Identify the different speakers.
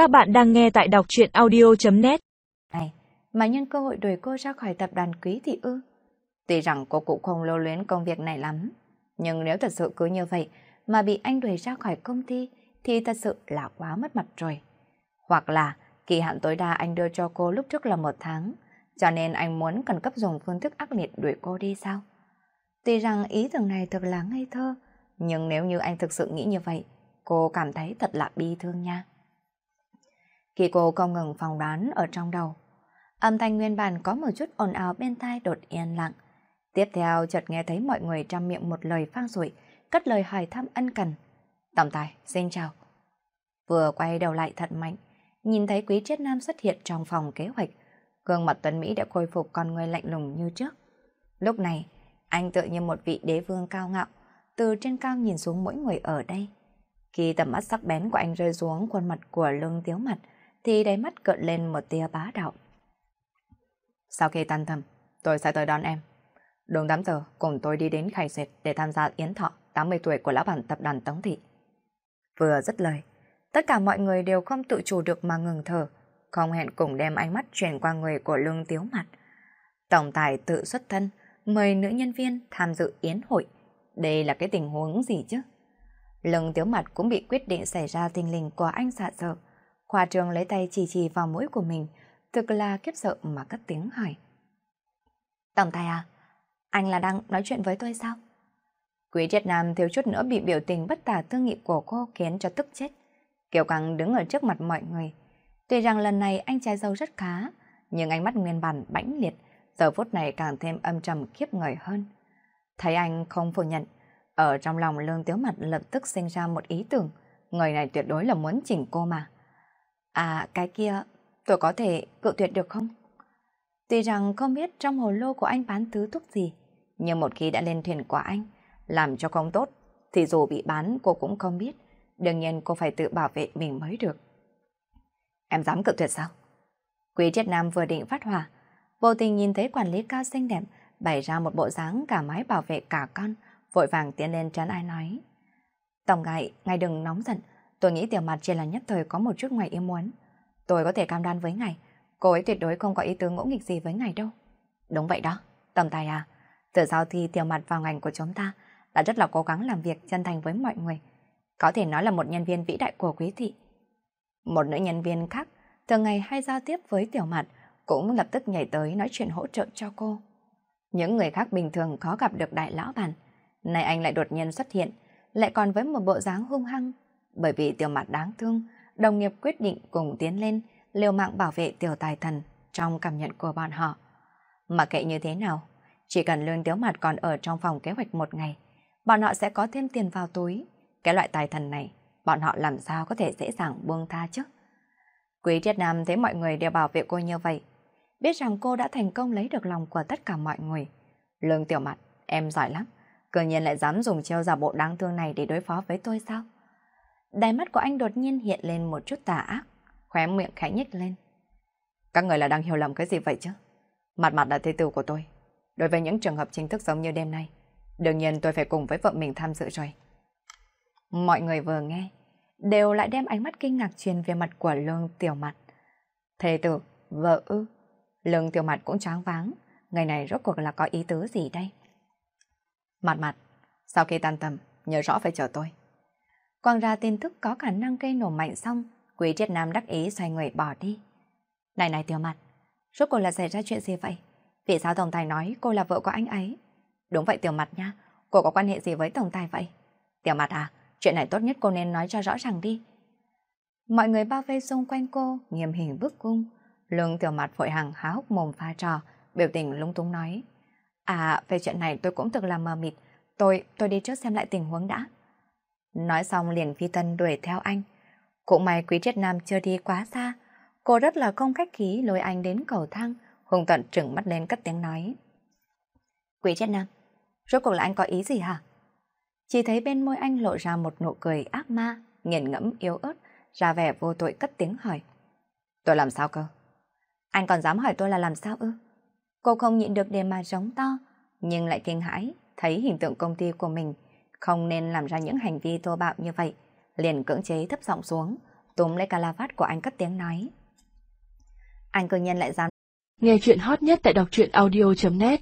Speaker 1: Các bạn đang nghe tại đọc chuyện audio.net
Speaker 2: Này, mà nhân cơ hội đuổi cô ra khỏi tập đoàn quý thị ư? Tuy rằng cô cũng không lưu luyến công việc này lắm, nhưng nếu thật sự cứ như vậy mà bị anh đuổi ra khỏi công ty thì thật sự là quá mất mặt rồi. Hoặc là kỳ hạn tối đa anh đưa cho cô lúc trước là một tháng, cho nên anh muốn cần cấp dùng phương thức ác liệt đuổi cô đi sao? Tuy rằng ý tưởng này thật là ngây thơ, nhưng nếu như anh thực sự nghĩ như vậy, cô cảm thấy thật là bi thương nha. Khi cô không ngừng phòng đoán ở trong đầu, âm thanh nguyên bản có một chút ồn ào bên tai đột yên lặng. Tiếp theo chợt nghe thấy mọi người trong miệng một lời phang rủi, cất lời hỏi thăm ân cần. Tổng tài, xin chào. Vừa quay đầu lại thật mạnh, nhìn thấy quý triết nam xuất hiện trong phòng kế hoạch, gương mặt Tuấn Mỹ đã khôi phục con người lạnh lùng như trước. Lúc này, anh tự như một vị đế vương cao ngạo, từ trên cao nhìn xuống mỗi người ở đây. Khi tầm mắt sắc bén của anh rơi xuống khuôn mặt của lương tiếu mặt, thì đáy mắt cợn lên một tia bá đạo. Sau khi tan thầm, tôi sẽ tới đón em. Đúng 8 giờ, cùng tôi đi đến Khải Duyệt để tham gia yến thọ 80 tuổi của lão bản tập đoàn Tống Thị. Vừa dứt lời, tất cả mọi người đều không tự chủ được mà ngừng thở, không hẹn cùng đem ánh mắt chuyển qua người của lương tiếu mặt. Tổng tài tự xuất thân, mời nữ nhân viên tham dự yến hội. Đây là cái tình huống gì chứ? Lương tiếu mặt cũng bị quyết định xảy ra tình lình của anh xạ sợ. Khoa trường lấy tay chỉ chỉ vào mũi của mình, thực là kiếp sợ mà cất tiếng hỏi. Tổng tài à, anh là đang nói chuyện với tôi sao? Quý triết nam thiếu chút nữa bị biểu tình bất tả thương nghị của cô khiến cho tức chết. Kiều Căng đứng ở trước mặt mọi người. Tuy rằng lần này anh trai dâu rất khá, nhưng ánh mắt nguyên bản bãnh liệt, giờ phút này càng thêm âm trầm khiếp người hơn. Thấy anh không phủ nhận, ở trong lòng lương tiếu mặt lập tức sinh ra một ý tưởng, người này tuyệt đối là muốn chỉnh cô mà. À cái kia, tôi có thể cự tuyệt được không? Tuy rằng không biết trong hồ lô của anh bán thứ thuốc gì, nhưng một khi đã lên thuyền của anh, làm cho không tốt, thì dù bị bán cô cũng không biết. Đương nhiên cô phải tự bảo vệ mình mới được. Em dám cự tuyệt sao? Quý triết nam vừa định phát hỏa, vô tình nhìn thấy quản lý cao xinh đẹp bày ra một bộ dáng cả mái bảo vệ cả con, vội vàng tiến lên trấn ai nói. Tổng ngại, ngài đừng nóng giận, tôi nghĩ tiểu mặt chỉ là nhất thời có một chút ngoài ý muốn. Tôi có thể cam đoan với ngài, cô ấy tuyệt đối không có ý tứ ngỗ nghịch gì với ngài đâu. Đúng vậy đó, tổng tài à, từ sau thì tiểu mặt vào ngành của chúng ta, đã rất là cố gắng làm việc chân thành với mọi người. Có thể nói là một nhân viên vĩ đại của quý thị. Một nữ nhân viên khác, thường ngày hay giao tiếp với tiểu mặt, cũng lập tức nhảy tới nói chuyện hỗ trợ cho cô. Những người khác bình thường khó gặp được đại lão bản, nay anh lại đột nhiên xuất hiện, lại còn với một bộ dáng hung hăng. Bởi vì tiểu mặt đáng thương, đồng nghiệp quyết định cùng tiến lên, liều mạng bảo vệ tiểu tài thần trong cảm nhận của bọn họ. Mà kệ như thế nào, chỉ cần lương tiếu mặt còn ở trong phòng kế hoạch một ngày, bọn họ sẽ có thêm tiền vào túi. Cái loại tài thần này, bọn họ làm sao có thể dễ dàng buông tha chứ? Quý Triết Nam thấy mọi người đều bảo vệ cô như vậy, biết rằng cô đã thành công lấy được lòng của tất cả mọi người. Lương tiểu mặt, em giỏi lắm, cờ nhiên lại dám dùng chiêu giả bộ đáng thương này để đối phó với tôi sao? Đáy mắt của anh đột nhiên hiện lên một chút tà ác, khóe miệng khẽ nhếch lên. Các người là đang hiểu lầm cái gì vậy chứ? Mặt mặt là thê tử của tôi. Đối với những trường hợp chính thức giống như đêm nay, đương nhiên tôi phải cùng với vợ mình tham dự rồi. Mọi người vừa nghe, đều lại đem ánh mắt kinh ngạc truyền về mặt của lương tiểu mặt. Thê tử, vợ ư. Lương tiểu mặt cũng tráng váng, ngày này rốt cuộc là có ý tứ gì đây? Mặt mặt, sau khi tan tầm, nhớ rõ phải chờ tôi. Quang ra tin tức có khả năng gây nổ mạnh xong, Quý Triết Nam đắc ý xoay người bỏ đi. Này này tiểu mặt, rốt cuộc là xảy ra chuyện gì vậy? Vì sao Tổng Tài nói cô là vợ của anh ấy? Đúng vậy tiểu mặt nha, cô có quan hệ gì với Tổng Tài vậy? Tiểu mặt à, chuyện này tốt nhất cô nên nói cho rõ ràng đi. Mọi người bao vây xung quanh cô, nghiêm hình bức cung. Lương tiểu mặt vội hàng há hốc mồm pha trò, biểu tình lung tung nói. À, về chuyện này tôi cũng thực là mờ mịt. Tôi, tôi đi trước xem lại tình huống đã. Nói xong liền phi tân đuổi theo anh. Cũng may quý triết nam chưa đi quá xa. Cô rất là không khách khí lôi anh đến cầu thang. Hùng tận trừng mắt lên cất tiếng nói. Quý triết nam, rốt cuộc là anh có ý gì hả? Chỉ thấy bên môi anh lộ ra một nụ cười ác ma, nghiền ngẫm yếu ớt, ra vẻ vô tội cất tiếng hỏi. Tôi làm sao cơ? Anh còn dám hỏi tôi là làm sao ư? Cô không nhịn được để mà giống to, nhưng lại kinh hãi, thấy hình tượng công ty của mình không nên làm ra những hành vi thô bạo như vậy, liền cưỡng chế thấp giọng xuống, túm lấy cà la vát của anh cất tiếng nói. Anh cư nhân lại dám.
Speaker 1: Nghe chuyện hot nhất tại đọc truyện audio.net